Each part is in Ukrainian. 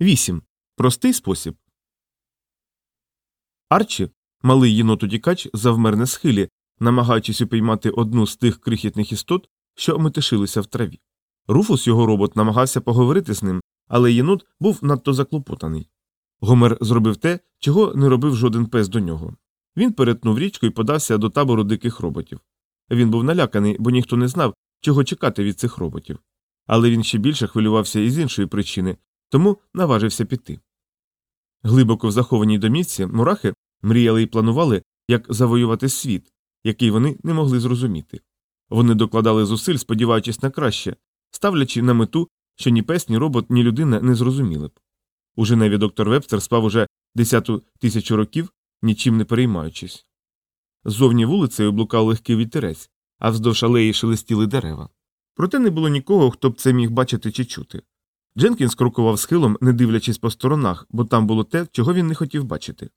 8. Простий спосіб. Арчі, малий єнот утікач, завмер на схилі, намагаючись упіймати одну з тих крихітних істот, що метишилися в траві. Руфус, його робот, намагався поговорити з ним, але єнот був надто заклопотаний. Гомер зробив те, чого не робив жоден пес до нього. Він перетнув річку і подався до табору диких роботів. Він був наляканий, бо ніхто не знав, чого чекати від цих роботів. Але він ще більше хвилювався із іншої причини, тому наважився піти. Глибоко в захованій домівці мурахи мріяли і планували, як завоювати світ, який вони не могли зрозуміти. Вони докладали зусиль, сподіваючись на краще, ставлячи на мету, що ні пес, ні робот, ні людина не зрозуміли б. У Женеві доктор Вебстер спав уже десяту тисячу років, нічим не переймаючись. Ззовні вулицею блукав легкий вітерець, а вздовж алеї шелестіли дерева. Проте не було нікого, хто б це міг бачити чи чути. Дженкінс крокував схилом, не дивлячись по сторонах, бо там було те, чого він не хотів бачити.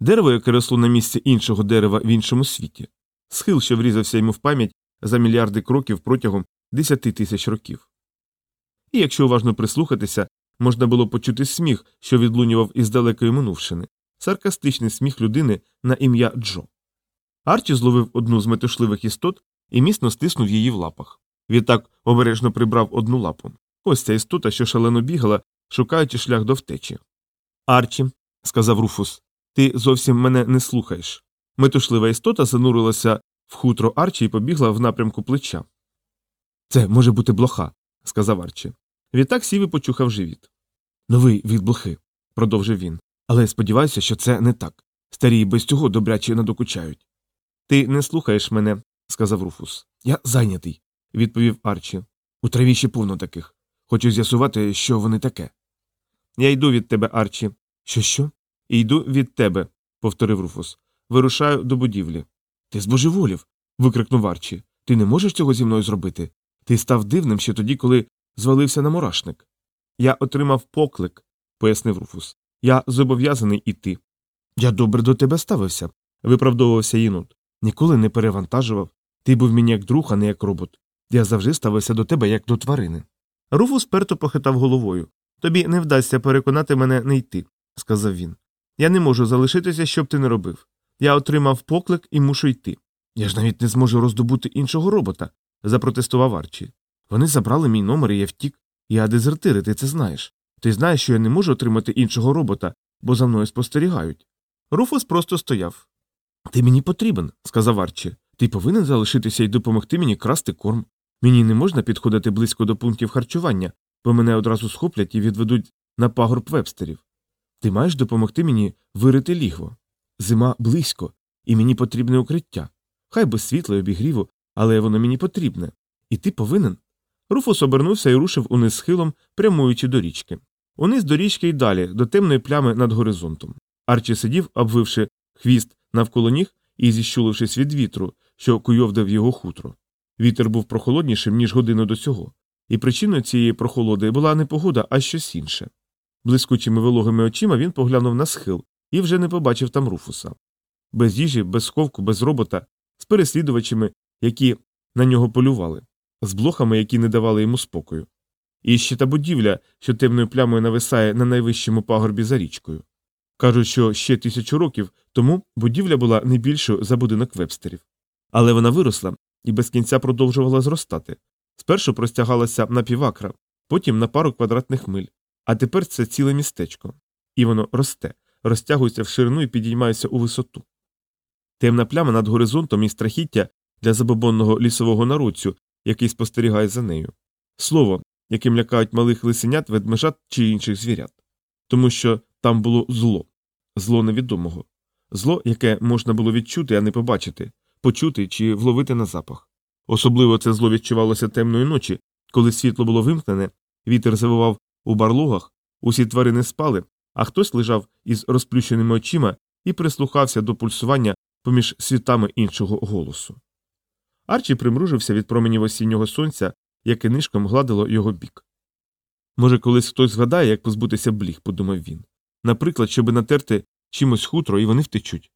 Дерево, яке росло на місці іншого дерева в іншому світі, схил, що врізався йому в пам'ять за мільярди кроків протягом десяти тисяч років. І якщо уважно прислухатися, можна було почути сміх, що відлунював із далекої минувшини, саркастичний сміх людини на ім'я Джо. Арчі зловив одну з метушливих істот і міцно стиснув її в лапах. Відтак обережно прибрав одну лапу. Ось ця істота, що шалено бігала, шукаючи шлях до втечі. Арчі, сказав Руфус, ти зовсім мене не слухаєш. Метушлива істота занурилася в хутро Арчі і побігла в напрямку плеча. Це може бути блоха, сказав Арчі. Відтак сів і почухав живіт. Новий від блохи, продовжив він. Але сподіваюся, що це не так. Старі без цього добряче надокучають. Ти не слухаєш мене, сказав Руфус. Я зайнятий, відповів Арчі. У траві ще повно таких. Хочу з'ясувати, що вони таке. Я йду від тебе, Арчі. Що що? Йду від тебе, повторив Руфус. Вирушаю до будівлі. Ти збожеволів. викрикнув Арчі. Ти не можеш цього зі мною зробити. Ти став дивним ще тоді, коли звалився на мурашник. Я отримав поклик, пояснив Руфус. Я зобов'язаний іти. Я добре до тебе ставився, виправдовувався єнот. Ніколи не перевантажував. Ти був мені як друг, а не як робот. Я завжди ставився до тебе як до тварини. Руфус перто похитав головою. Тобі не вдасться переконати мене не йти, сказав він. Я не можу залишитися, щоб ти не робив. Я отримав поклик і мушу йти. Я ж навіть не зможу роздобути іншого робота, запротестував Арчі. Вони забрали мій номер і я втік. Я дезертир, ти це знаєш. Ти знаєш, що я не можу отримати іншого робота, бо за мною спостерігають. Руфус просто стояв. Ти мені потрібен, сказав Арчі. Ти повинен залишитися і допомогти мені красти корм. Мені не можна підходити близько до пунктів харчування, бо мене одразу схоплять і відведуть на пагорб вебстерів. Ти маєш допомогти мені вирити лігво. Зима близько, і мені потрібне укриття. Хай без світла й обігріву, але воно мені потрібне. І ти повинен. Руфус обернувся і рушив униз схилом, прямуючи до річки. Униз до річки й далі, до темної плями над горизонтом. Арчі сидів, обвивши хвіст навколо ніг і зіщулившись від вітру, що куйовдав його хутро. Вітер був прохолоднішим, ніж годину до цього, і причиною цієї прохолоди була не погода, а щось інше. Блискучими вологими очима він поглянув на схил і вже не побачив там руфуса. Без їжі, без сковку, без робота, з переслідувачами, які на нього полювали, з блохами, які не давали йому спокою. І ще та будівля, що темною плямою нависає на найвищому пагорбі за річкою. Кажуть, що ще тисячу років тому будівля була не більшою за будинок вебстерів. Але вона виросла і без кінця продовжувала зростати. Спершу простягалася на півакра, потім на пару квадратних миль, а тепер це ціле містечко. І воно росте, розтягується в ширину і підіймається у висоту. Темна пляма над горизонтом і страхіття для забобонного лісового народцю, який спостерігає за нею. Слово, яким лякають малих лисенят, ведмежат чи інших звірят. Тому що там було зло, зло невідомого, зло, яке можна було відчути, а не побачити, почути чи вловити на запах. Особливо це зло відчувалося темної ночі, коли світло було вимкнене, вітер завивав у барлогах, усі тварини спали, а хтось лежав із розплющеними очима і прислухався до пульсування поміж світами іншого голосу. Арчі примружився від променів осіннього сонця, яке нишком гладило його бік. Може, колись хтось згадає, як позбутися бліг, подумав він. Наприклад, щоби натерти чимось хутро, і вони втечуть.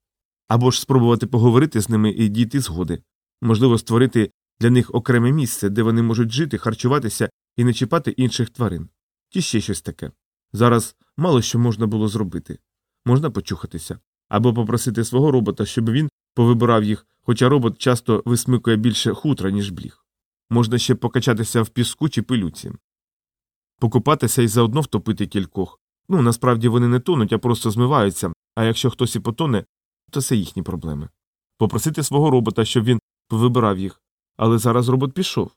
Або ж спробувати поговорити з ними і дійти згоди, можливо, створити для них окреме місце, де вони можуть жити, харчуватися і не чіпати інших тварин, чи ще щось таке. Зараз мало що можна було зробити. Можна почухатися, або попросити свого робота, щоб він повибирав їх, хоча робот часто висмикує більше хутра, ніж бліг. Можна ще покачатися в піску чи пилюці, покупатися і заодно втопити кількох. Ну, насправді вони не тонуть, а просто змиваються, а якщо хтось і потоне, то це їхні проблеми. Попросити свого робота, щоб він повибирав їх. Але зараз робот пішов.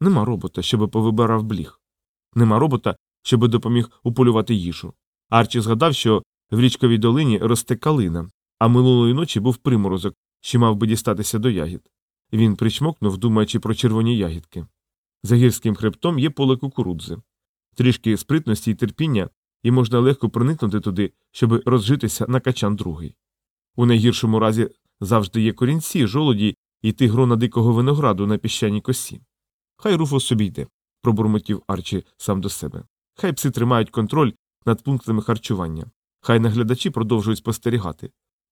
Нема робота, щоб повибирав бліг. Нема робота, щоб допоміг уполювати їжу. Арчі згадав, що в річковій долині росте калина, а минулої ночі був приморозок, що мав би дістатися до ягід. Він причмокнув, думаючи про червоні ягідки. За гірським хребтом є поле кукурудзи. Трішки спритності і терпіння, і можна легко проникнути туди, щоб розжитися на качан другий. У найгіршому разі завжди є корінці, жолоді і ті грона дикого винограду на піщаній косі. Хай Руфус собі йде, пробурмотів Арчі сам до себе. Хай пси тримають контроль над пунктами харчування. Хай наглядачі продовжують спостерігати.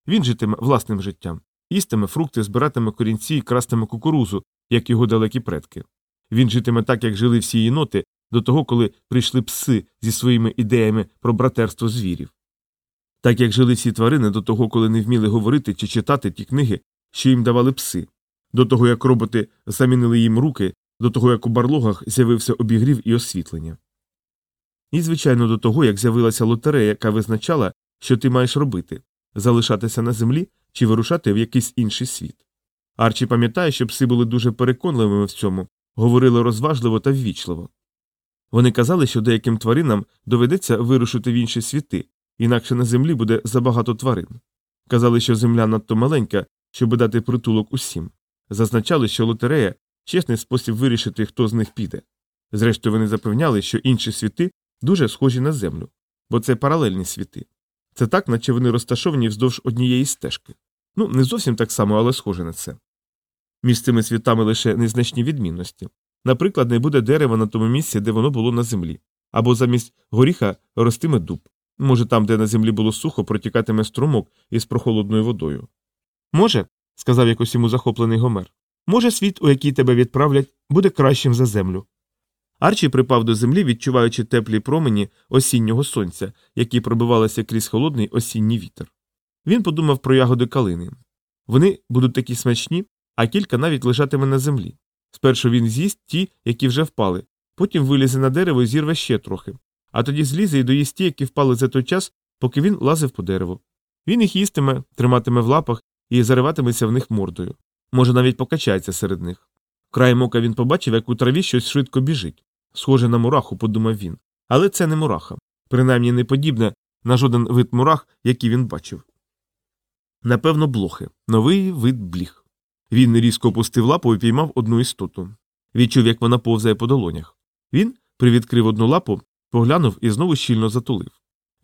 Він житиме власним життям, їстиме фрукти, збиратиме корінці і крастиме кукурузу, як його далекі предки. Він житиме так, як жили всі єноти, до того, коли прийшли пси зі своїми ідеями про братерство звірів. Так як жили всі тварини до того, коли не вміли говорити чи читати ті книги, що їм давали пси, до того, як роботи замінили їм руки, до того, як у барлогах з'явився обігрів і освітлення. І, звичайно, до того, як з'явилася лотерея, яка визначала, що ти маєш робити залишатися на землі чи вирушати в якийсь інший світ. Арчі пам'ятає, що пси були дуже переконливими в цьому, говорили розважливо та ввічливо. Вони казали, що деяким тваринам доведеться вирушити в інші світи, інакше на землі буде забагато тварин. Казали, що земля надто маленька, щоб дати притулок усім. Зазначали, що лотерея чесний спосіб вирішити, хто з них піде. Зрештою, вони запевняли, що інші світи дуже схожі на землю, бо це паралельні світи. Це так, наче вони розташовані вздовж однієї стежки. Ну, не зовсім так само, але схоже на це. Між цими світами лише незначні відмінності. Наприклад, не буде дерева на тому місці, де воно було на землі, або замість горіха ростиме дуб. Може, там, де на землі було сухо, протікатиме струмок із прохолодною водою. Може, сказав якось йому захоплений Гомер, може, світ, у який тебе відправлять, буде кращим за землю. Арчі припав до землі, відчуваючи теплі промені осіннього сонця, які пробивалися крізь холодний осінній вітер. Він подумав про ягоди калини. Вони будуть такі смачні, а кілька навіть лежатиме на землі. Спершу він з'їсть ті, які вже впали, потім вилізе на дерево і зірве ще трохи, а тоді злізе і доїсть ті, які впали за той час, поки він лазив по дереву. Він їх їстиме, триматиме в лапах і зариватиметься в них мордою. Може, навіть покачається серед них. Краєм ока він побачив, як у траві щось швидко біжить. Схоже на мураху, подумав він. Але це не мураха, принаймні не подібне на жоден вид мурах, який він бачив. Напевно, блохи, новий вид бліг. Він різко опустив лапу і піймав одну істоту. Відчув, як вона повзає по долонях. Він привідкрив одну лапу, поглянув і знову щільно затулив.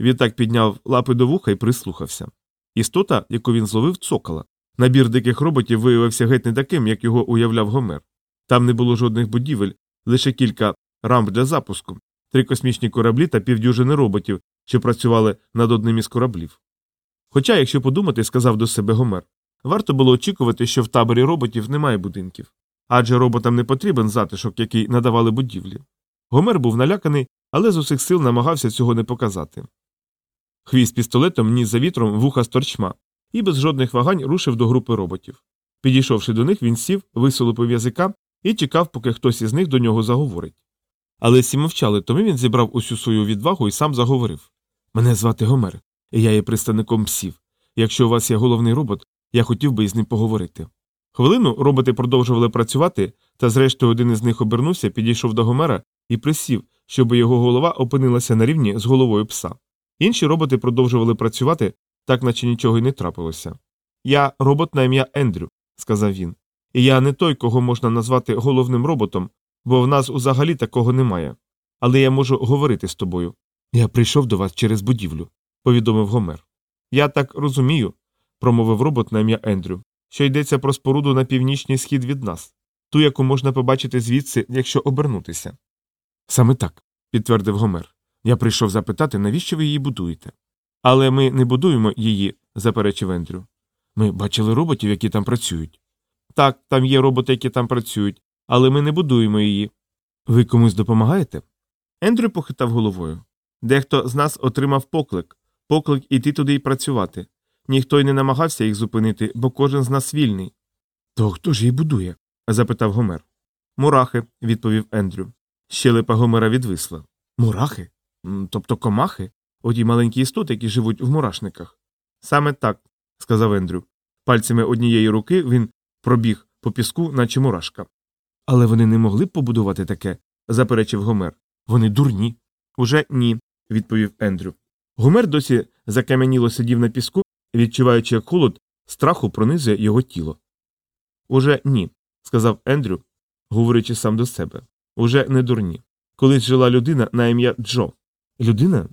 Відтак підняв лапи до вуха і прислухався. Істота, яку він зловив, цокала. Набір диких роботів виявився геть не таким, як його уявляв Гомер. Там не було жодних будівель, лише кілька рамп для запуску, три космічні кораблі та півдюжини роботів, що працювали над одним із кораблів. Хоча, якщо подумати, сказав до себе Гомер, варто було очікувати, що в таборі роботів немає будинків, адже роботам не потрібен затишок, який надавали будівлі. Гомер був наляканий, але з усіх сил намагався цього не показати. Хвіст пістолетом ніс за вітром вуха з торчма і без жодних вагань рушив до групи роботів. Підійшовши до них, він сів, висолопив язика і чекав, поки хтось із них до нього заговорить. Але всі мовчали, тому він зібрав усю свою відвагу і сам заговорив Мене звати Гомер, і я є представником псів. Якщо у вас є головний робот, я хотів би із ним поговорити. Хвилину роботи продовжували працювати, та зрештою один із них обернувся, підійшов до Гомера і присів, щоб його голова опинилася на рівні з головою пса. Інші роботи продовжували працювати, так наче нічого й не трапилося. Я робот на ім'я Ендрю, сказав він. І я не той, кого можна назвати головним роботом, бо в нас взагалі такого немає. Але я можу говорити з тобою. Я прийшов до вас через будівлю, повідомив Гомер. Я так розумію, промовив робот на ім'я Ендрю, що йдеться про споруду на північний схід від нас, ту, яку можна побачити звідси, якщо обернутися. Саме так, підтвердив Гомер. Я прийшов запитати, навіщо ви її будуєте. Але ми не будуємо її, заперечив Ендрю. Ми бачили роботів, які там працюють. Так, там є роботи, які там працюють, але ми не будуємо її. Ви комусь допомагаєте? Ендрю похитав головою. Дехто з нас отримав поклик, поклик іти туди і працювати. Ніхто й не намагався їх зупинити, бо кожен з нас вільний. То хто ж її будує? запитав Гомер. Мурахи, відповів Ендрю. Щелепа Гомера відвисла. Мурахи? Тобто комахи? Оті маленькі істоти, які живуть в мурашниках. Саме так, сказав Ендрю. Пальцями однієї руки він пробіг по піску, наче мурашка. Але вони не могли б побудувати таке, заперечив Гомер. Вони дурні. Уже ні, відповів Ендрю. Гомер досі закам'яніло сидів на піску, відчуваючи, як холод страху пронизує його тіло. Уже ні, сказав Ендрю, говорячи сам до себе. Уже не дурні. Колись жила людина на ім'я Джо. Людина?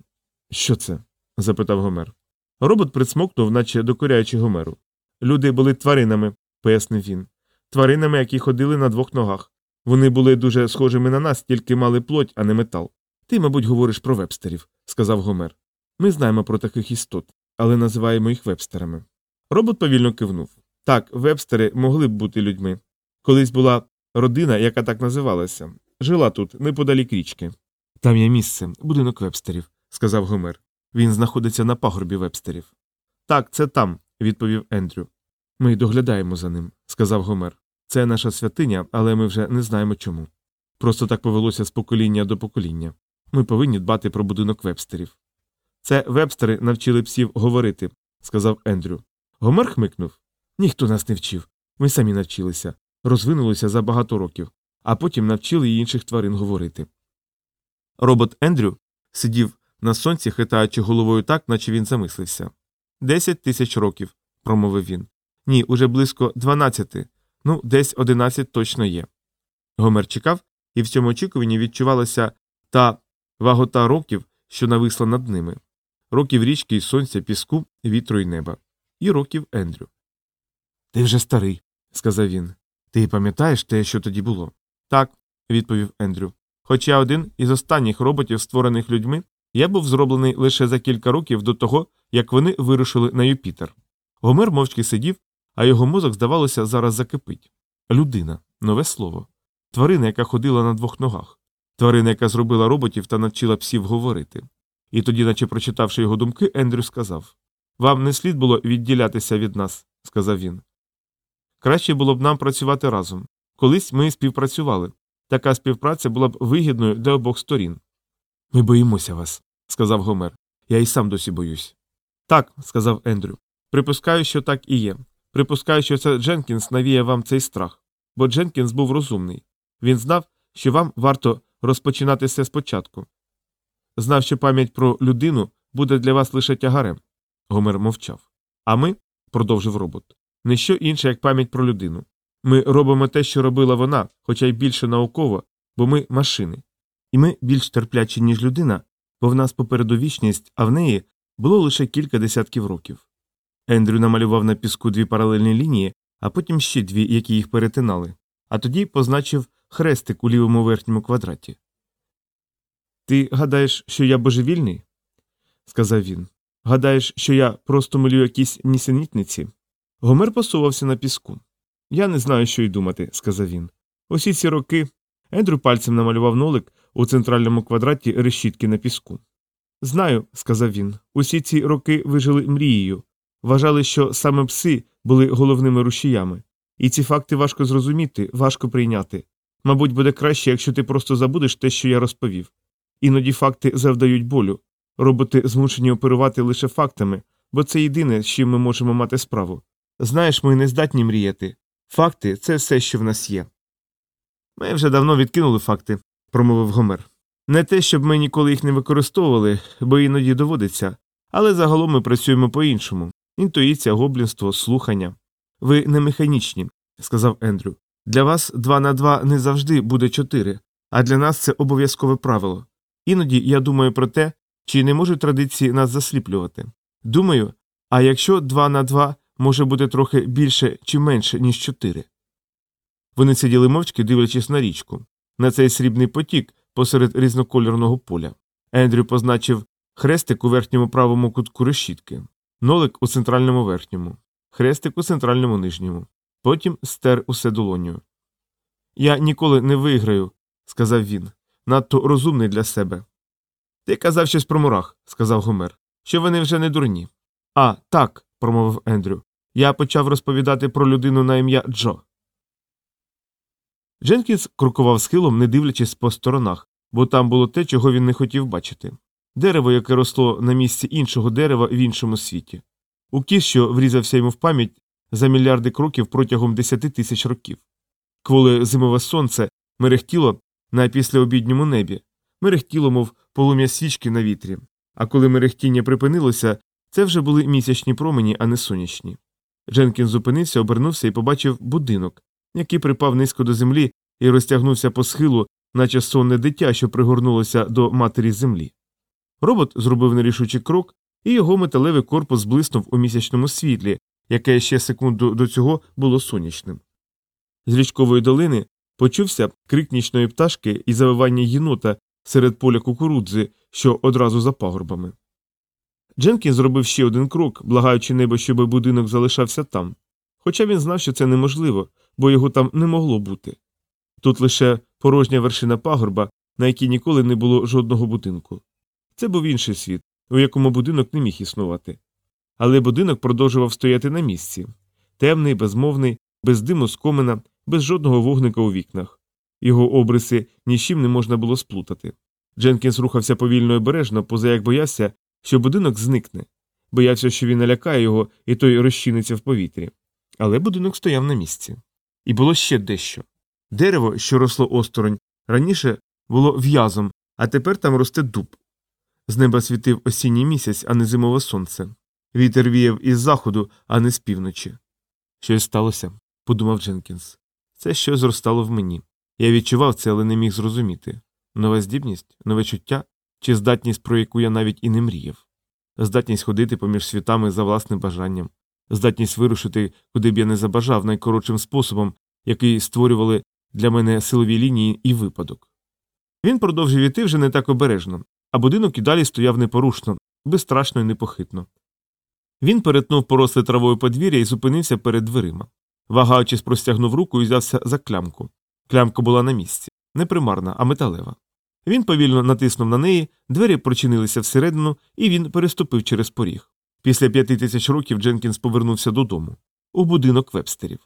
Що це? запитав Гомер. Робот присмокнув, наче докоряючи Гомеру. Люди були тваринами, пояснив він. Тваринами, які ходили на двох ногах. Вони були дуже схожими на нас, тільки мали плоть, а не метал. Ти, мабуть, говориш про вебстерів, сказав Гомер. Ми знаємо про таких істот, але називаємо їх вебстерами. Робот повільно кивнув. Так, вебстери могли б бути людьми. Колись була родина, яка так називалася. Жила тут, неподалік річки. Там є місце, будинок вебстерів, сказав Гомер. Він знаходиться на пагорбі вебстерів. Так, це там, відповів Ендрю. Ми доглядаємо за ним, сказав Гомер. Це наша святиня, але ми вже не знаємо чому. Просто так повелося з покоління до покоління. Ми повинні дбати про будинок вебстерів. Це вебстери навчили псів говорити, сказав Ендрю. Гомер хмикнув. Ніхто нас не вчив. Ми самі навчилися, розвинулися за багато років, а потім навчили й інших тварин говорити. Робот Ендрю сидів на сонці, хитаючи головою так, наче він замислився. Десять тисяч років, промовив він. Ні, уже близько дванадцяти, ну, десь одинадцять точно є. Гомер чекав, і в цьому очікуванні відчувалася та вагота років, що нависла над ними, років річки й сонця, піску, вітру й неба, і років Ендрю. Ти вже старий, сказав він. Ти пам'ятаєш те, що тоді було? Так, відповів Ендрю. Хоч я один із останніх роботів, створених людьми, я був зроблений лише за кілька років до того, як вони вирушили на Юпітер. Гомер мовчки сидів, а його мозок, здавалося, зараз закипить. Людина нове слово. Тварина, яка ходила на двох ногах. Тварина, яка зробила роботів та навчила псів говорити. І тоді, наче прочитавши його думки, Ендрю сказав Вам не слід було відділятися від нас, сказав він. Краще було б нам працювати разом. Колись ми співпрацювали. Така співпраця була б вигідною для обох сторін. Ми боїмося вас, сказав Гомер. Я і сам досі боюсь. Так, сказав Ендрю. Припускаю, що так і є. Припускаю, що це Дженкінс навіє вам цей страх, бо Дженкінс був розумний. Він знав, що вам варто розпочинати все спочатку. Знав, що пам'ять про людину буде для вас лише тягарем. Гомер мовчав. А ми, продовжив робот, не що інше, як пам'ять про людину. Ми робимо те, що робила вона, хоча й більше науково, бо ми машини. І ми більш терплячі, ніж людина, бо в нас попереду вічність, а в неї було лише кілька десятків років. Ендрю намалював на піску дві паралельні лінії, а потім ще дві, які їх перетинали, а тоді позначив хрестик у лівому верхньому квадраті. Ти гадаєш, що я божевільний? сказав він. Гадаєш, що я просто малюю якісь нісенітниці? Гомер посувався на піску. Я не знаю, що й думати, сказав він. Усі ці роки Ендрю пальцем намалював нолик у центральному квадраті решітки на піску. Знаю, сказав він, усі ці роки ви жили мрією, вважали, що саме пси були головними рушіями, і ці факти важко зрозуміти, важко прийняти. Мабуть, буде краще, якщо ти просто забудеш те, що я розповів. Іноді факти завдають болю, роботи змушені оперувати лише фактами, бо це єдине, з чим ми можемо мати справу. Знаєш, ми не здатні мріяти. Факти це все, що в нас є. Ми вже давно відкинули факти, промовив Гомер. Не те, щоб ми ніколи їх не використовували, бо іноді доводиться, але загалом ми працюємо по іншому інтуїція, гоблінство, слухання. Ви не механічні, сказав Ендрю. Для вас два на два не завжди буде чотири, а для нас це обов'язкове правило. Іноді я думаю про те, чи не можуть традиції нас засліплювати. Думаю, а якщо два на два може бути трохи більше чи менше, ніж чотири. Вони сиділи мовчки, дивлячись на річку, на цей срібний потік посеред різнокольорного поля. Ендрю позначив хрестик у верхньому правому кутку решітки, нолик у центральному верхньому, хрестик у центральному нижньому, потім стер усе долоню. Я ніколи не виграю, сказав він, надто розумний для себе. Ти казав щось про мурах, сказав Гомер, що вони вже не дурні. А, так, промовив Ендрю. Я почав розповідати про людину на ім'я Джо. Дженкінс крокував схилом, не дивлячись по сторонах, бо там було те, чого він не хотів бачити дерево, яке росло на місці іншого дерева в іншому світі. Укіс, що врізався йому в пам'ять за мільярди кроків протягом десяти тисяч років. Кволе зимове сонце мерехтіло на післяобідньому небі, мерехтіло, мов полум'я свічки на вітрі, а коли мерехтіння припинилося, це вже були місячні промені, а не сонячні. Дженкін зупинився, обернувся і побачив будинок, який припав низько до землі і розтягнувся по схилу, наче сонне дитя, що пригорнулося до матері землі. Робот зробив нерішучий крок, і його металевий корпус блиснув у місячному світлі, яке ще секунду до цього було сонячним. З річкової долини почувся крик нічної пташки і завивання єнота серед поля кукурудзи, що одразу за пагорбами. Дженкін зробив ще один крок, благаючи небо, щоб будинок залишався там. Хоча він знав, що це неможливо, бо його там не могло бути. Тут лише порожня вершина пагорба, на якій ніколи не було жодного будинку. Це був інший світ, у якому будинок не міг існувати. Але будинок продовжував стояти на місці темний, безмовний, без диму з комина, без жодного вогника у вікнах. Його обриси нічим не можна було сплутати. Дженкінс рухався повільно і обережно, поза як боявся, що будинок зникне, боявся, що він налякає його, і той розчиниться в повітрі. Але будинок стояв на місці. І було ще дещо. Дерево, що росло осторонь, раніше було в'язом, а тепер там росте дуб. З неба світив осінній місяць, а не зимове сонце. Вітер віяв із заходу, а не з півночі. Щось сталося, подумав Дженкінс. Це щось зростало в мені. Я відчував це, але не міг зрозуміти нова здібність, нове чуття чи здатність, про яку я навіть і не мріяв, здатність ходити поміж світами за власним бажанням, здатність вирушити, куди б я не забажав найкоротшим способом, який створювали для мене силові лінії і випадок. Він продовжив іти вже не так обережно, а будинок і далі стояв непорушно, безстрашно і непохитно. Він перетнув поросле травою подвір'я і зупинився перед дверима. Вагаючись, простягнув руку і взявся за клямку. Клямка була на місці, не примарна, а металева. Він повільно натиснув на неї, двері прочинилися всередину, і він переступив через поріг. Після п'яти тисяч років Дженкінс повернувся додому, у будинок вебстерів.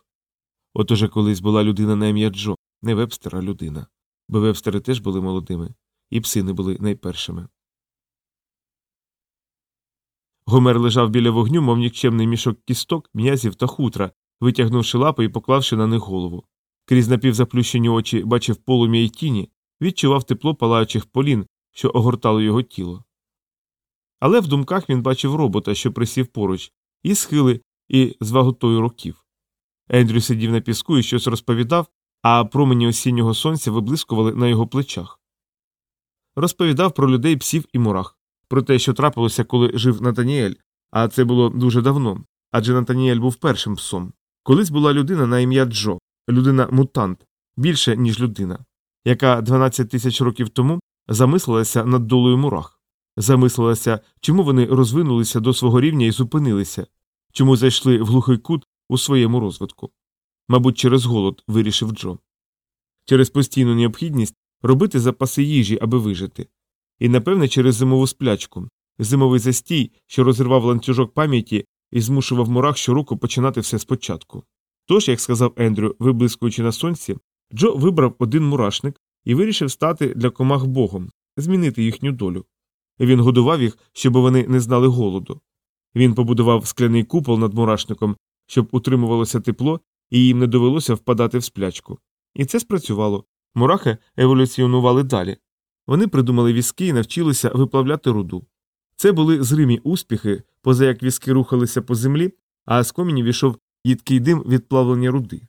От уже колись була людина на ім'я Джо, не вебстер, а людина. Бо вебстери теж були молодими, і псини були найпершими. Гомер лежав біля вогню, мов нікчемний мішок кісток, м'язів та хутра, витягнувши лапи і поклавши на них голову. Крізь напівзаплющені очі бачив полум'я й тіні, відчував тепло палаючих полін, що огортало його тіло. Але в думках він бачив робота, що присів поруч, і схили, і з ваготою років. Ендрю сидів на піску і щось розповідав, а промені осіннього сонця виблискували на його плечах. Розповідав про людей псів і мурах, про те, що трапилося, коли жив Натаніель, а це було дуже давно, адже Натаніель був першим псом. Колись була людина на ім'я Джо, людина мутант, більше, ніж людина, яка 12 тисяч років тому замислилася над долею мурах, замислилася, чому вони розвинулися до свого рівня і зупинилися, чому зайшли в глухий кут у своєму розвитку. Мабуть, через голод, вирішив Джо. Через постійну необхідність робити запаси їжі, аби вижити. І, напевне, через зимову сплячку, зимовий застій, що розривав ланцюжок пам'яті і змушував мурах щороку починати все спочатку. Тож, як сказав Ендрю, виблискуючи на сонці, Джо вибрав один мурашник і вирішив стати для комах богом, змінити їхню долю. Він годував їх, щоб вони не знали голоду. Він побудував скляний купол над мурашником, щоб утримувалося тепло і їм не довелося впадати в сплячку. І це спрацювало. Мурахи еволюціонували далі. Вони придумали візки і навчилися виплавляти руду. Це були зримі успіхи, поза як візки рухалися по землі, а з комінів ішов їдкий дим від плавлення руди.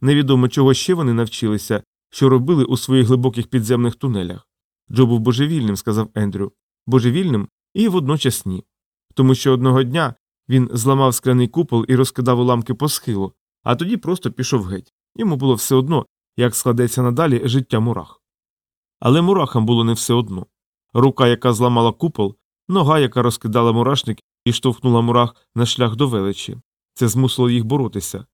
Невідомо чого ще вони навчилися, що робили у своїх глибоких підземних тунелях. Джо був божевільним, сказав Ендрю, божевільним і водночас ні. Тому що одного дня він зламав скляний купол і розкидав уламки по схилу, а тоді просто пішов геть. Йому було все одно, як складеться надалі життя мурах. Але мурахам було не все одно. Рука, яка зламала купол, нога, яка розкидала мурашник і штовхнула мурах на шлях до величі. Це змусило їх боротися.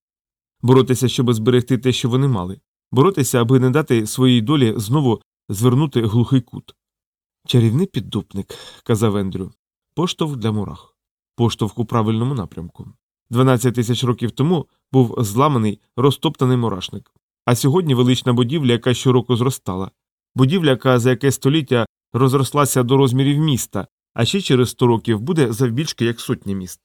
Боротися, щоб зберегти те, що вони мали, боротися, аби не дати своїй долі знову звернути глухий кут. Чарівний піддупник, казав Ендрю. Поштовх для мурах. Поштовх у правильному напрямку. 12 тисяч років тому був зламаний, розтоптаний мурашник. А сьогодні велична будівля, яка щороку зростала. Будівля, яка за яке століття розрослася до розмірів міста, а ще через 100 років буде завбільшки як сотня міст.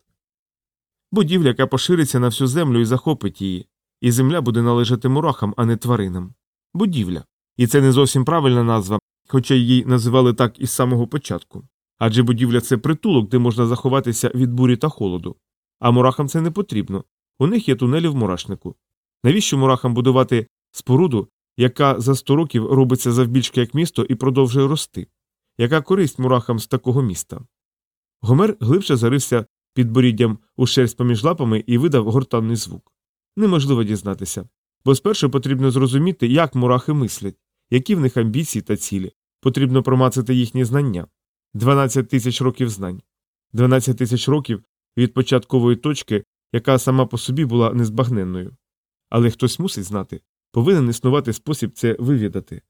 Будівля, яка пошириться на всю землю і захопить її, і земля буде належати мурахам, а не тваринам. Будівля. І це не зовсім правильна назва, хоча її називали так із самого початку. Адже будівля це притулок, де можна заховатися від бурі та холоду. А мурахам це не потрібно. У них є тунелі в мурашнику. Навіщо мурахам будувати споруду, яка за 100 років робиться завбільшки як місто і продовжує рости? Яка користь мурахам з такого міста? Гомер глибше зарився під боріддям у шерсть поміж лапами і видав гортанний звук. Неможливо дізнатися, бо спершу потрібно зрозуміти, як мурахи мислять, які в них амбіції та цілі. Потрібно промацати їхні знання. 12 тисяч років знань. 12 тисяч років від початкової точки, яка сама по собі була незбагненною. Але хтось мусить знати, повинен існувати спосіб це вивідати.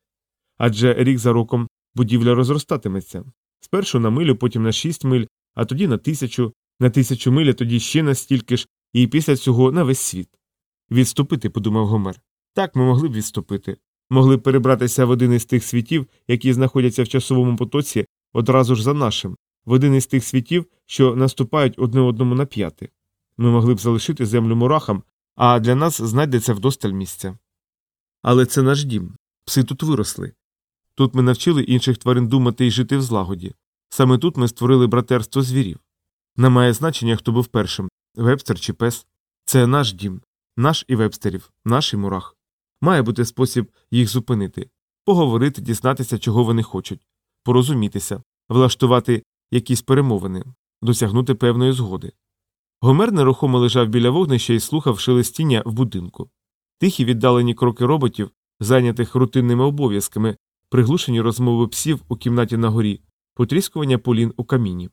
Адже рік за роком будівля розростатиметься спершу на милю, потім на 6 миль, а тоді на тисячу, на тисячу миль, тоді ще на стільки ж, і після цього на весь світ. Відступити, подумав Гомер. Так ми могли б відступити. Могли б перебратися в один із тих світів, які знаходяться в часовому потоці одразу ж за нашим, в один із тих світів, що наступають одне одному на п'яти. Ми могли б залишити землю мурахам, а для нас знайдеться вдосталь місця. Але це наш дім. Пси тут виросли. Тут ми навчили інших тварин думати і жити в злагоді. Саме тут ми створили братерство звірів. Не має значення, хто був першим вебстер чи пес. Це наш дім, наш і вебстерів, наш і мурах. Має бути спосіб їх зупинити, поговорити, дізнатися, чого вони хочуть, порозумітися, влаштувати якісь перемовини, досягнути певної згоди. Гомер нерухомо лежав біля вогнища і слухав шелестіння в будинку. Тихі віддалені кроки роботів, зайнятих рутинними обов'язками, приглушені розмови псів у кімнаті на горі, потріскування полін у каміні.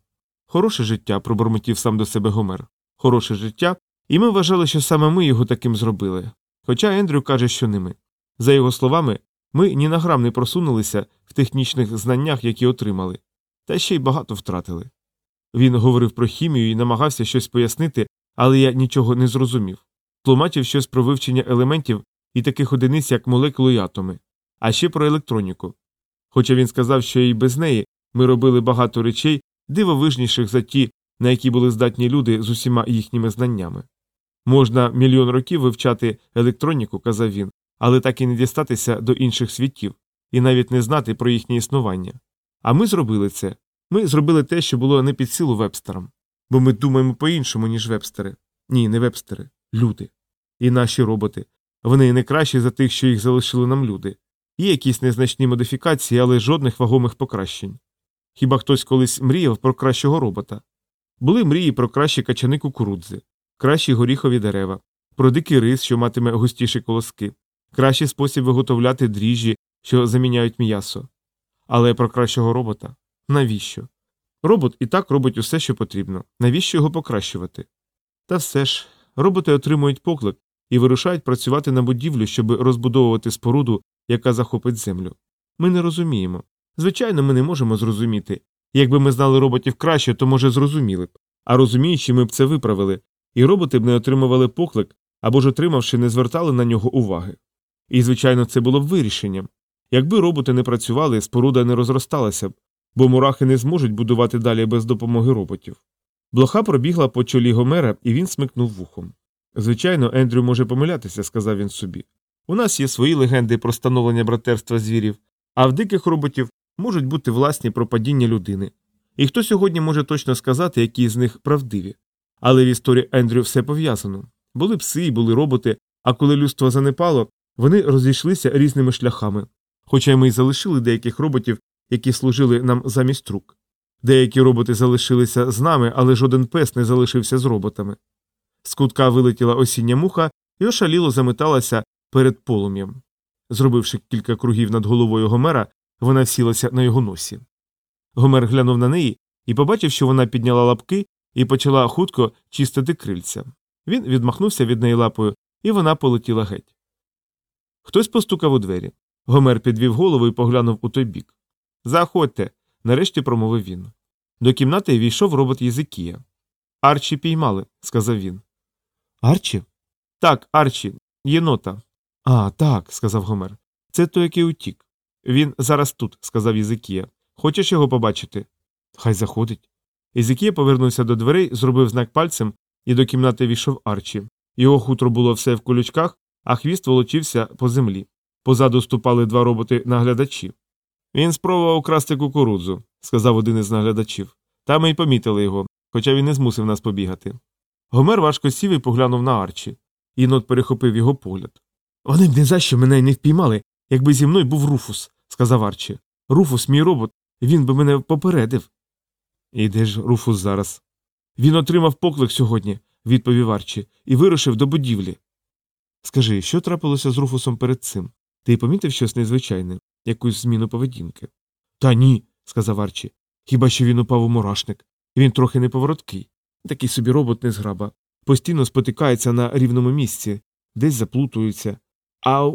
Хороше життя, пробормотів сам до себе Гомер. Хороше життя, і ми вважали, що саме ми його таким зробили. Хоча Ендрю каже, що не ми. За його словами, ми ні на грам не просунулися в технічних знаннях, які отримали, та ще й багато втратили. Він говорив про хімію і намагався щось пояснити, але я нічого не зрозумів. Тлумачив щось про вивчення елементів і таких одиниць, як молекули й атоми, а ще про електроніку. Хоча він сказав, що і без неї ми робили багато речей, дивовижніших за ті, на які були здатні люди з усіма їхніми знаннями. Можна мільйон років вивчати електроніку, казав він, але так і не дістатися до інших світів, і навіть не знати про їхнє існування. А ми зробили це. Ми зробили те, що було не під силу вебстерам. Бо ми думаємо по іншому, ніж вебстери. Ні, не вебстери, люди. І наші роботи. Вони не кращі за тих, що їх залишили нам люди. Є якісь незначні модифікації, але жодних вагомих покращень. Хіба хтось колись мріяв про кращого робота? Були мрії про кращі качани кукурудзи, кращі горіхові дерева, про дикий рис, що матиме густіші колоски, кращий спосіб виготовляти дріжджі, що заміняють м'ясо. Але про кращого робота навіщо? Робот і так робить усе, що потрібно. Навіщо його покращувати? Та все ж, роботи отримують поклик і вирушають працювати на будівлю, щоб розбудовувати споруду, яка захопить землю. Ми не розуміємо. Звичайно, ми не можемо зрозуміти. Якби ми знали роботів краще, то, може, зрозуміли б. А розуміючи, ми б це виправили, і роботи б не отримували поклик або ж отримавши, не звертали на нього уваги. І, звичайно, це було б вирішенням. Якби роботи не працювали, споруда не розросталася б, бо мурахи не зможуть будувати далі без допомоги роботів. Блоха пробігла по чолі Гомера, і він смикнув вухом. Звичайно, Ендрю може помилятися, сказав він собі. У нас є свої легенди про становлення братерства звірів, а в диких роботів можуть бути власні про падіння людини. І хто сьогодні може точно сказати, які з них правдиві. Але в історії Ендрю все пов'язано. Були пси і були роботи, а коли людство занепало, вони розійшлися різними шляхами. Хоча ми й залишили деяких роботів, які служили нам замість рук. Деякі роботи залишилися з нами, але жоден пес не залишився з роботами. З кутка вилетіла осіння муха і ошаліло заметалася перед полум'ям. Зробивши кілька кругів над головою Гомера, вона сілася на його носі. Гомер глянув на неї і побачив, що вона підняла лапки і почала хутко чистити крильця. Він відмахнувся від неї лапою, і вона полетіла геть. Хтось постукав у двері. Гомер підвів голову і поглянув у той бік. Заходьте. нарешті промовив він. До кімнати війшов робот Єзикія. Арчі піймали, сказав він. Арчі? Так, Арчі, єнота. А, так, сказав Гомер. Це той, який утік. Він зараз тут, сказав Єзикія. Хочеш його побачити? Хай заходить. Єзикія повернувся до дверей, зробив знак пальцем, і до кімнати війшов Арчі. Його хутро було все в колючках, а хвіст волочився по землі. Позаду ступали два роботи наглядачі. Він спробував украсти кукурудзу, сказав один із наглядачів. Та ми й помітили його, хоча він не змусив нас побігати. Гомер важко сів і поглянув на Арчі. Єнот перехопив його погляд. Вони б ні за що мене не впіймали, якби зі мною був Руфус, сказав Арчі. Руфус, мій робот, він би мене попередив. І де ж Руфус зараз? Він отримав поклик сьогодні, відповів Арчі, і вирушив до будівлі. Скажи, що трапилося з Руфусом перед цим? Ти помітив щось незвичайне, якусь зміну поведінки? Та ні, сказав Арчі. Хіба що він упав у мурашник. Він трохи неповороткий. Такий собі робот незграба. Постійно спотикається на рівному місці, десь заплутується. А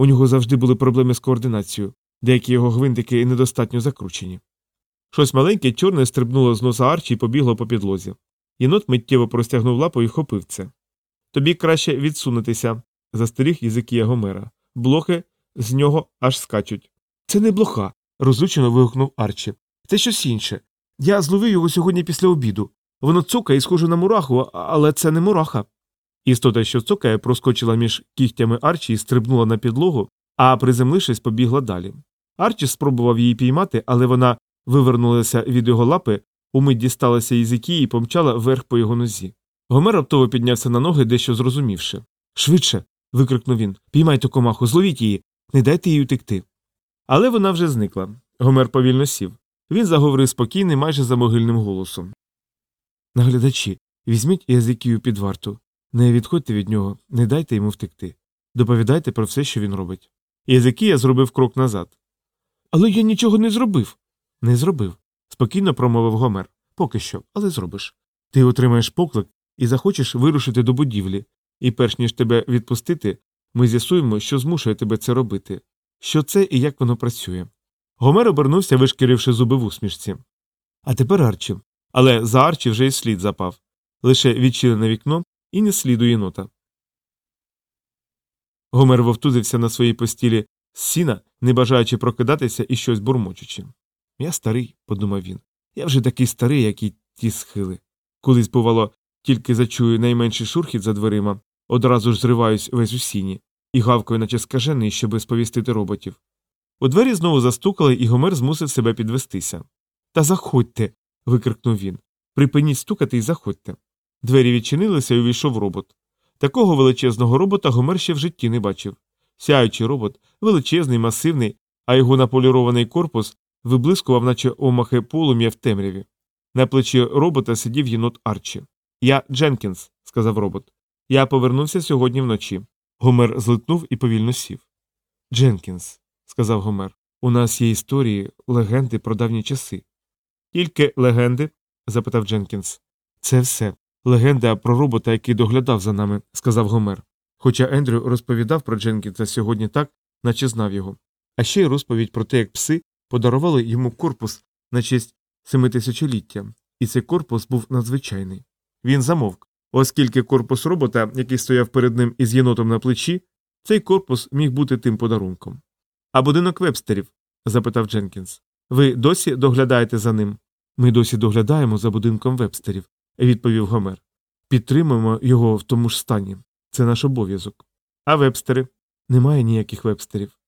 у- нього завжди були проблеми з координацією, деякі його гвинтики недостатньо закручені. Щось маленьке чорне стрибнуло з носа Арчі і побігло по підлозі. Єнот миттєво простягнув лапу і вхопив це. Тобі краще відсунутися, застеріг Єзикія Гомера. Блохи з нього аж скачуть. Це не блоха, розлючено вигукнув Арчі. Це щось інше. Я зловив його сьогодні після обіду. Воно цокає і схоже на мураху, але це не мураха. Істота, що цокає, проскочила між кігтями Арчі і стрибнула на підлогу, а приземлившись, побігла далі. Арчі спробував її піймати, але вона вивернулася від його лапи, умить дісталася язики і помчала вверх по його нозі. Гомер раптово піднявся на ноги, дещо зрозумівши. Швидше. викрикнув він. Піймайте комаху, зловіть її, не дайте їй утекти. Але вона вже зникла. Гомер повільно сів. Він заговорив спокійним, майже за могильним голосом. Наглядачі, візьміть язикію під варту. Не відходьте від нього, не дайте йому втекти. Доповідайте про все, що він робить. Язикія зробив крок назад. Але я нічого не зробив. Не зробив. спокійно промовив Гомер. Поки що, але зробиш. Ти отримаєш поклик і захочеш вирушити до будівлі, і перш ніж тебе відпустити, ми з'ясуємо, що змушує тебе це робити, що це і як воно працює. Гомер обернувся, вишкіривши зуби в усмішці. А тепер Арчі. Але за Арчі вже й слід запав лише відчинене вікно і не сліду єнота. Гомер вовтузився на своїй постілі з сіна, не бажаючи прокидатися і щось бурмочучи. Я старий, подумав він. Я вже такий старий, як і ті схили. Колись, бувало, тільки зачую найменший шурхіт за дверима, одразу ж зриваюсь весь у сіні і гавкою, наче скажений, щоби сповістити роботів. У двері знову застукали, і Гомер змусив себе підвестися. Та заходьте. викрикнув він. Припиніть стукати і заходьте. Двері відчинилися і увійшов робот. Такого величезного робота Гомер ще в житті не бачив. Сяючий робот, величезний, масивний, а його наполірований корпус виблискував, наче омахи полум'я в темряві. На плечі робота сидів єнот Арчі. Я Дженкінс, сказав робот. Я повернувся сьогодні вночі. Гомер злитнув і повільно сів. Дженкінс, сказав Гомер, у нас є історії, легенди про давні часи. Тільки легенди? запитав Дженкінс. Це все. Легенда про робота, який доглядав за нами, сказав Гомер. Хоча Ендрю розповідав про Дженкінса сьогодні так, наче знав його. А ще й розповідь про те, як пси подарували йому корпус на честь семитисячоліття, і цей корпус був надзвичайний. Він замовк, оскільки корпус робота, який стояв перед ним із єнотом на плечі, цей корпус міг бути тим подарунком. А будинок вебстерів? запитав Дженкінс. Ви досі доглядаєте за ним? Ми досі доглядаємо за будинком вебстерів, відповів Гомер. Підтримуємо його в тому ж стані. Це наш обов'язок. А вебстери? Немає ніяких вебстерів.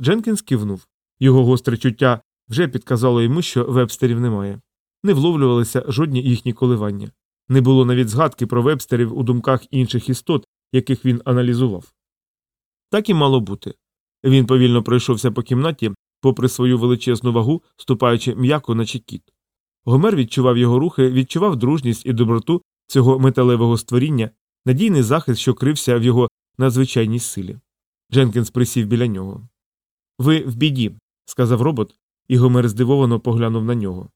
Дженкінс кивнув. Його гостре чуття вже підказало йому, що вебстерів немає. Не вловлювалися жодні їхні коливання. Не було навіть згадки про вебстерів у думках інших істот, яких він аналізував. Так і мало бути. Він повільно пройшовся по кімнаті, попри свою величезну вагу, ступаючи м'яко, наче кіт. Гомер відчував його рухи, відчував дружність і доброту цього металевого створіння, надійний захист, що крився в його надзвичайній силі. Дженкінс присів біля нього. Ви в біді, сказав робот, і Гомер здивовано поглянув на нього.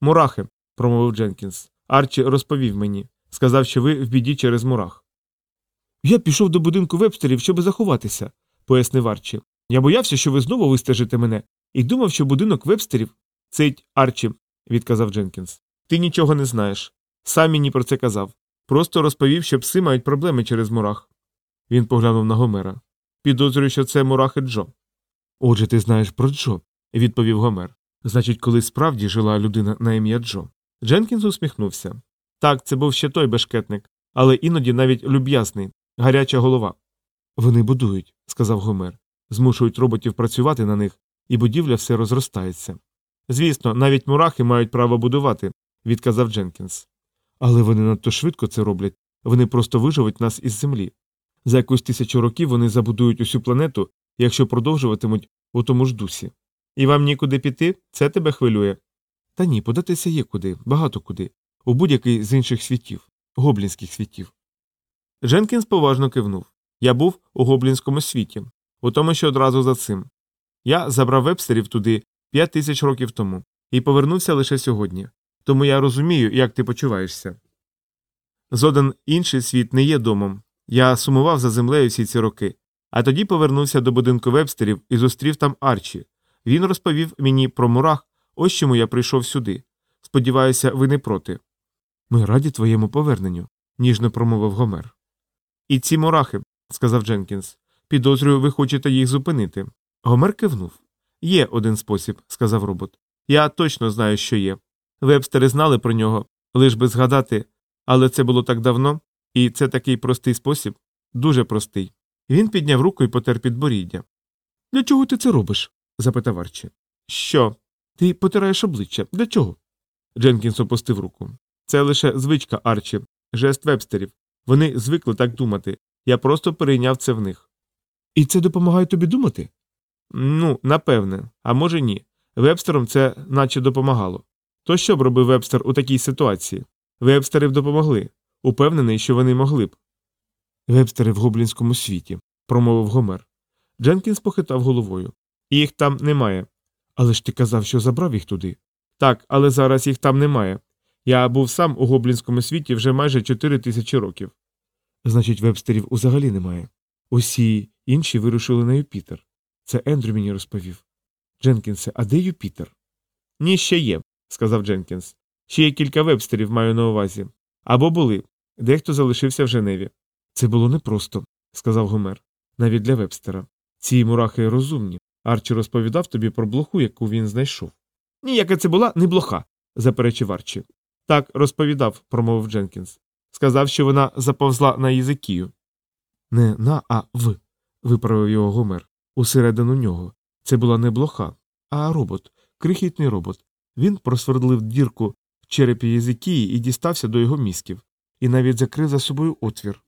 Мурахи, промовив Дженкінс. Арчі розповів мені. Сказав, що ви в біді через мурах. Я пішов до будинку вебстерів, щоб заховатися, пояснив Арчі. Я боявся, що ви знову вистежите мене, і думав, що будинок вебстерів. Цить, Арчі, відказав Дженкінс. Ти нічого не знаєш. Сам мені про це казав. Просто розповів, що пси мають проблеми через мурах. Він поглянув на Гомера. Підозрюю, що це мурахи Джо. Отже, ти знаєш про Джо, відповів Гомер. Значить, коли справді жила людина на ім'я Джо. Дженкінс усміхнувся. Так, це був ще той бешкетник, але іноді навіть люб'язний, гаряча голова. Вони будують, сказав Гомер, змушують роботів працювати на них, і будівля все розростається. Звісно, навіть мурахи мають право будувати, відказав Дженкінс. Але вони надто швидко це роблять, вони просто виживуть нас із землі. За якусь тисячу років вони забудують усю планету, якщо продовжуватимуть у тому ж дусі. І вам нікуди піти, це тебе хвилює. Та ні, податися є куди, багато куди, у будь-який з інших світів, гоблінських світів. Дженкінс поважно кивнув. Я був у гоблінському світі, у тому, що одразу за цим. Я забрав вебстерів туди п'ять тисяч років тому і повернувся лише сьогодні. Тому я розумію, як ти почуваєшся. Зоден інший світ не є домом. Я сумував за землею всі ці роки, а тоді повернувся до будинку вебстерів і зустрів там Арчі. Він розповів мені про мурах, ось чому я прийшов сюди. Сподіваюся, ви не проти. Ми раді твоєму поверненню, ніжно промовив Гомер. І ці мурахи, сказав Дженкінс. Підозрюю, ви хочете їх зупинити. Гомер кивнув. Є один спосіб, сказав робот. Я точно знаю, що є. Вебстери знали про нього, лиш би згадати, але це було так давно, і це такий простий спосіб, дуже простий. Він підняв руку і потер підборіддя. Для чого ти це робиш? запитав Арчі. Що? Ти потираєш обличчя. Для чого? Дженкінс опустив руку. Це лише звичка Арчі, жест вебстерів. Вони звикли так думати. Я просто перейняв це в них. І це допомагає тобі думати? Ну, напевне, а може ні. Вебстерам це наче допомагало. То що б робив вебстер у такій ситуації? Вебстери допомогли. Упевнений, що вони могли б. Вебстери в гоблінському світі, промовив Гомер. Дженкінс похитав головою. Їх там немає. Але ж ти казав, що забрав їх туди. Так, але зараз їх там немає. Я був сам у гоблінському світі вже майже чотири тисячі років. Значить, вебстерів узагалі немає. Усі інші вирушили на Юпітер. Це Ендрю мені розповів. Дженкінсе, а де Юпітер? Ні, ще є, сказав Дженкінс. Ще є кілька вебстерів маю на увазі. Або були. Дехто залишився в Женеві. Це було непросто, сказав Гомер. Навіть для вебстера. Ці мурахи розумні. Арчі розповідав тобі про блоху, яку він знайшов. Ніяка це була не блоха, заперечив Арчі. Так, розповідав, промовив Дженкінс. Сказав, що вона заповзла на язикію. Не на, а в, виправив його Гомер. Усередину нього. Це була не блоха, а робот, крихітний робот. Він просвердлив дірку в черепі Єзикії і дістався до його мізків, і навіть закрив за собою отвір.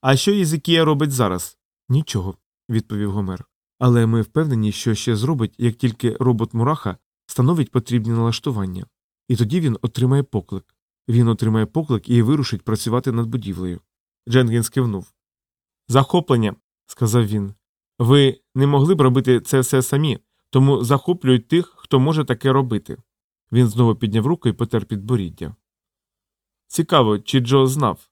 А що Єзикія робить зараз? Нічого, відповів Гомер. Але ми впевнені, що ще зробить, як тільки робот Мураха встановить потрібні налаштування. І тоді він отримає поклик. Він отримає поклик і вирушить працювати над будівлею. Дженкінс кивнув. Захоплення, сказав він. Ви не могли б робити це все самі, тому захоплюють тих, хто може таке робити. Він знову підняв руку і потер підборіддя. Цікаво, чи Джо знав,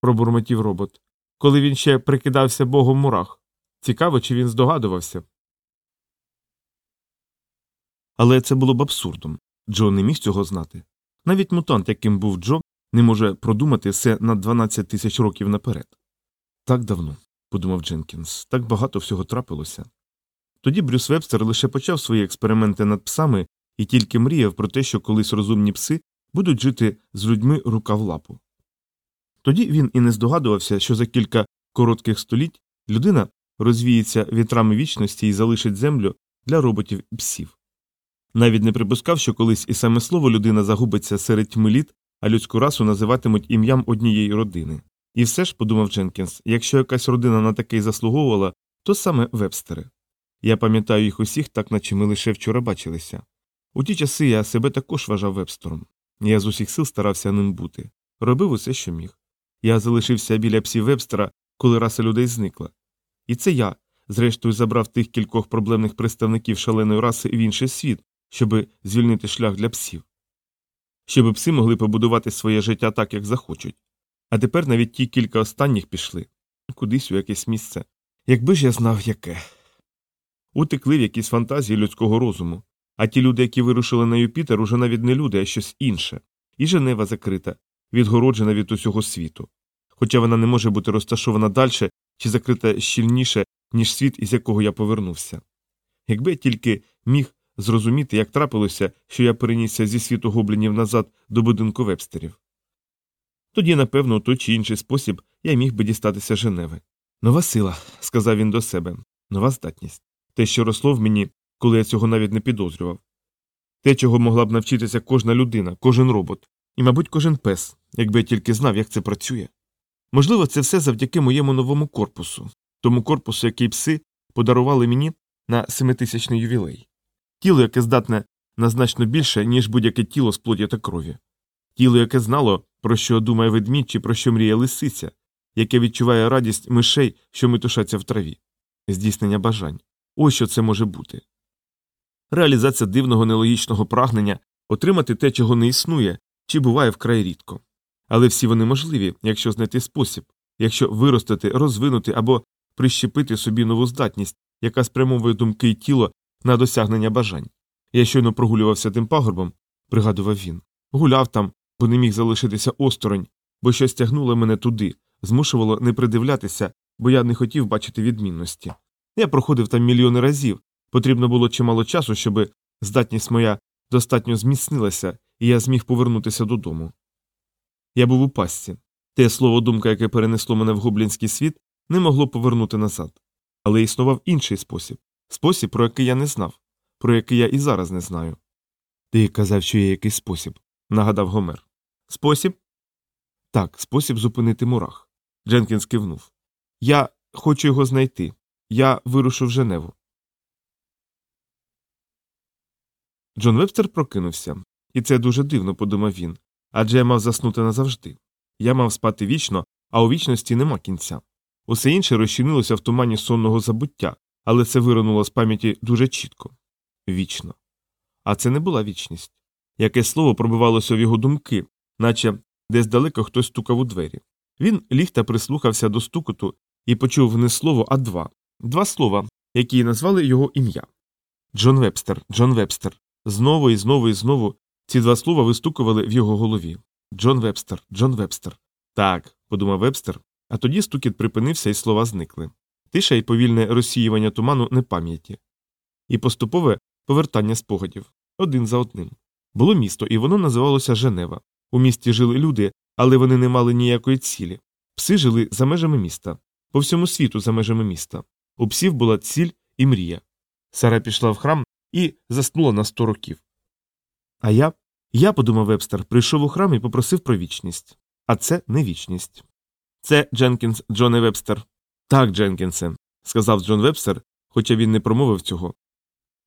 пробурмотів робот, коли він ще прикидався богом мурах. Цікаво, чи він здогадувався. Але це було б абсурдом. Джо не міг цього знати. Навіть мутант, яким був Джо, не може продумати все на 12 тисяч років наперед. Так давно, подумав Дженкінс, так багато всього трапилося. Тоді Брюс Вебстер лише почав свої експерименти над псами і тільки мріяв про те, що колись розумні пси будуть жити з людьми рука в лапу. Тоді він і не здогадувався, що за кілька коротких століть людина розвіється вітрами вічності і залишить землю для роботів і псів. Навіть не припускав, що колись і саме слово людина загубиться серед тьми літ, а людську расу називатимуть ім'ям однієї родини. І все ж, подумав Дженкінс, якщо якась родина на такий заслуговувала, то саме вебстери. Я пам'ятаю їх усіх, так наче ми лише вчора бачилися. У ті часи я себе також вважав вебстером. Я з усіх сил старався ним бути, робив усе, що міг. Я залишився біля псів вебстера, коли раса людей зникла. І це я, зрештою, забрав тих кількох проблемних представників шаленої раси в інший світ, щоби звільнити шлях для псів. Щоби пси могли побудувати своє життя так, як захочуть. А тепер навіть ті кілька останніх пішли кудись у якесь місце. Якби ж я знав, яке. Утекли в якісь фантазії людського розуму, А ті люди, які вирушили на Юпітер, уже навіть не люди, а щось інше. І Женева закрита, відгороджена від усього світу. Хоча вона не може бути розташована далі чи закрита щільніше, ніж світ, із якого я повернувся. Якби я тільки міг зрозуміти, як трапилося, що я перенісся зі світу гоблінів назад до будинку вебстерів. Тоді, напевно, той чи інший спосіб я міг би дістатися Женеви. Нова сила, сказав він до себе, нова здатність. Те, що росло в мені, коли я цього навіть не підозрював. Те, чого могла б навчитися кожна людина, кожен робот, і, мабуть, кожен пес, якби я тільки знав, як це працює. Можливо, це все завдяки моєму новому корпусу, тому корпусу, який пси подарували мені на семитисячний ювілей. Тіло, яке здатне на значно більше, ніж будь-яке тіло з плоті та крові. Тіло, яке знало, про що думає ведмідь чи про що мріє лисиця, яке відчуває радість мишей, що метушаться в траві, здійснення бажань. Ось що це може бути. Реалізація дивного нелогічного прагнення отримати те, чого не існує, чи буває вкрай рідко. Але всі вони можливі, якщо знайти спосіб, якщо виростити, розвинути або прищепити собі нову здатність, яка спрямовує думки і тіло на досягнення бажань. Я щойно прогулювався тим пагорбом, пригадував він, гуляв там, бо не міг залишитися осторонь, бо щось тягнуло мене туди, змушувало не придивлятися, бо я не хотів бачити відмінності. Я проходив там мільйони разів, потрібно було чимало часу, щоб здатність моя достатньо зміцнилася, і я зміг повернутися додому. Я був у пастці. Те слово думка, яке перенесло мене в гоблінський світ, не могло повернути назад. Але існував інший спосіб спосіб, про який я не знав, про який я і зараз не знаю. Ти казав, що є якийсь спосіб, нагадав Гомер. Спосіб? Так, спосіб зупинити мурах. Дженкінс кивнув. Я хочу його знайти. Я вирушу в Женеву. Джон Вебстер прокинувся. І це дуже дивно, подумав він. Адже я мав заснути назавжди. Я мав спати вічно, а у вічності нема кінця. Усе інше розчинилося в тумані сонного забуття, але це виринуло з пам'яті дуже чітко вічно. А це не була вічність. Яке слово пробивалося в його думки, наче десь далеко хтось стукав у двері. Він ліг та прислухався до стукоту і почув не слово, а два два слова, які назвали його ім'я. Джон Вебстер, Джон Вебстер. Знову і знову і знову ці два слова вистукували в його голові. Джон Вебстер, Джон Вебстер. Так, подумав Вебстер, а тоді стукіт припинився і слова зникли. Тиша і повільне розсіювання туману непам'яті. І поступове повертання спогадів один за одним. Було місто, і воно називалося Женева. У місті жили люди, але вони не мали ніякої цілі. Пси жили за межами міста, по всьому світу за межами міста. У псів була ціль і мрія. Сара пішла в храм і заснула на сто років. А я, я, подумав Вебстер, прийшов у храм і попросив про вічність. А це не вічність. Це Дженкінс, Джоне Вебстер. Так, Дженкінсе, сказав Джон Вебстер, хоча він не промовив цього.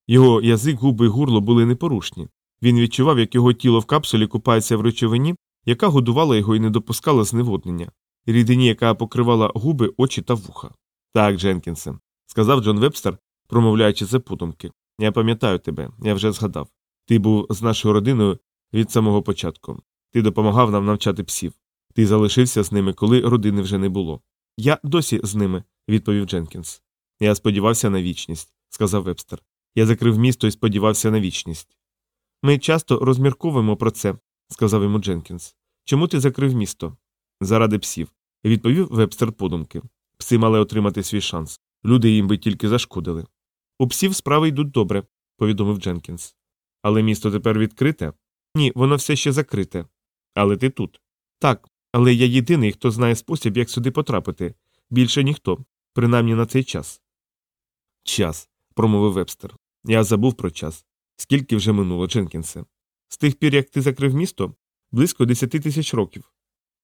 Його язик, губи й горло були непорушні. Він відчував, як його тіло в капсулі купається в речовині, яка годувала його і не допускала зневоднення, рідині, яка покривала губи, очі та вуха. Так, Дженкінсе, сказав Джон Вебстер, промовляючи це подумки. Я пам'ятаю тебе, я вже згадав. Ти був з нашою родиною від самого початку. Ти допомагав нам навчати псів. Ти залишився з ними, коли родини вже не було. Я досі з ними, відповів Дженкінс. Я сподівався на вічність, сказав Вебстер. Я закрив місто і сподівався на вічність. Ми часто розмірковуємо про це, сказав йому Дженкінс. Чому ти закрив місто? Заради псів, відповів Вебстер подумки. Пси мали отримати свій шанс. Люди їм би тільки зашкодили. У псів справи йдуть добре, повідомив Дженкінс. Але місто тепер відкрите? Ні, воно все ще закрите. Але ти тут. Так, але я єдиний, хто знає спосіб, як сюди потрапити. Більше ніхто, принаймні на цей час. Час, промовив Вебстер. Я забув про час. Скільки вже минуло, Дженкінсе? З тих пір, як ти закрив місто, близько десяти тисяч років.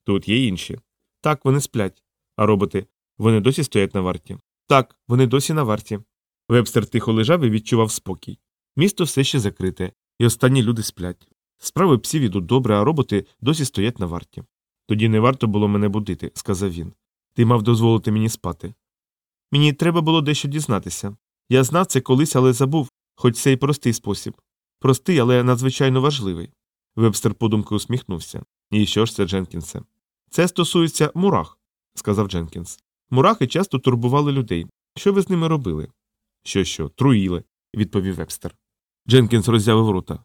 Тут є інші. Так, вони сплять. А роботи вони досі стоять на варті. Так, вони досі на варті. Вебстер тихо лежав і відчував спокій. Місто все ще закрите, і останні люди сплять. Справи псів ідуть добре, а роботи досі стоять на варті. Тоді не варто було мене будити, сказав він. Ти мав дозволити мені спати. Мені треба було дещо дізнатися. Я знав це колись, але забув, хоч це й простий спосіб. Простий, але надзвичайно важливий. Вебстер подумки усміхнувся. І що ж це, Дженкінсе? Це стосується мурах, сказав Дженкінс. Мурахи часто турбували людей. Що ви з ними робили? Що, що, труїли, відповів Вебстер. Дженкінс роззявив рота.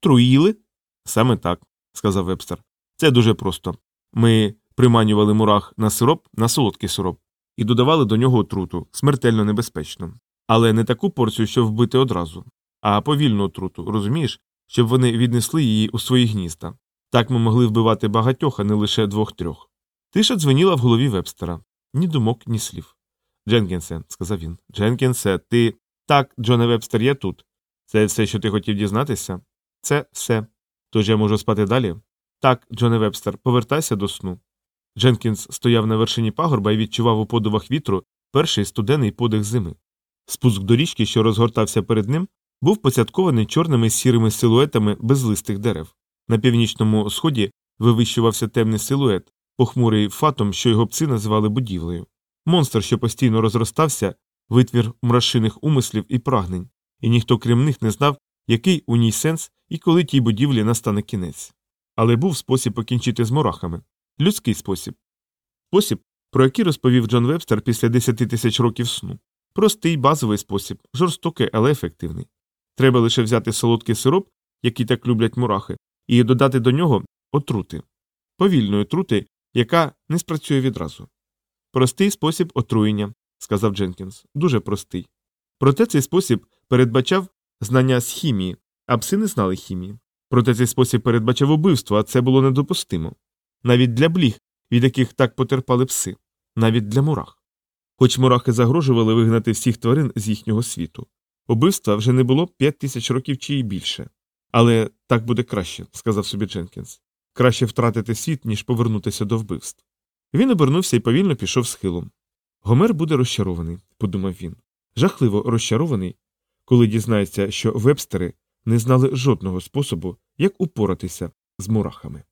Труїли? Саме так, сказав Вебстер. Це дуже просто. Ми приманювали мурах на сироп, на солодкий сироп, і додавали до нього отруту, смертельно небезпечну. Але не таку порцію, щоб вбити одразу, а повільну отруту, розумієш, щоб вони віднесли її у свої гнізда. Так ми могли вбивати багатьох, а не лише двох-трьох. Тиша дзвеніла в голові Вебстера. Ні думок, ні слів. Дженкінсе, сказав він. Дженкінсе, ти. Так, Джоне Вебстер, я тут. Це все, що ти хотів дізнатися? Це все. Тож я можу спати далі? Так, Джоне Вебстер, повертайся до сну. Дженкінс стояв на вершині пагорба і відчував у подувах вітру перший студений подих зими. Спуск до річки, що розгортався перед ним, був поцяткований чорними сірими силуетами безлистих дерев. На північному сході вивищувався темний силует, похмурий фатом, що його пси називали будівлею. Монстр, що постійно розростався, витвір мрашиних умислів і прагнень, і ніхто крім них не знав, який у ній сенс і коли тій будівлі настане кінець. Але був спосіб покінчити з мурахами людський спосіб. Спосіб, про який розповів Джон Вебстер після 10 тисяч років сну. Простий базовий спосіб, жорстокий, але ефективний. Треба лише взяти солодкий сироп, який так люблять мурахи, і додати до нього отрути, повільної отрути, яка не спрацює відразу. Простий спосіб отруєння, сказав Дженкінс, дуже простий. Проте цей спосіб передбачав знання з хімії, а пси не знали хімії. Проте цей спосіб передбачав убивство, а це було недопустимо. Навіть для бліг, від яких так потерпали пси, навіть для мурах. Хоч мурахи загрожували вигнати всіх тварин з їхнього світу. Убивства вже не було п'ять тисяч років чи й більше. Але так буде краще, сказав собі Дженкінс. Краще втратити світ, ніж повернутися до вбивств. Він обернувся і повільно пішов схилом. Гомер буде розчарований, подумав він. Жахливо розчарований, коли дізнається, що вебстери не знали жодного способу, як упоратися з мурахами.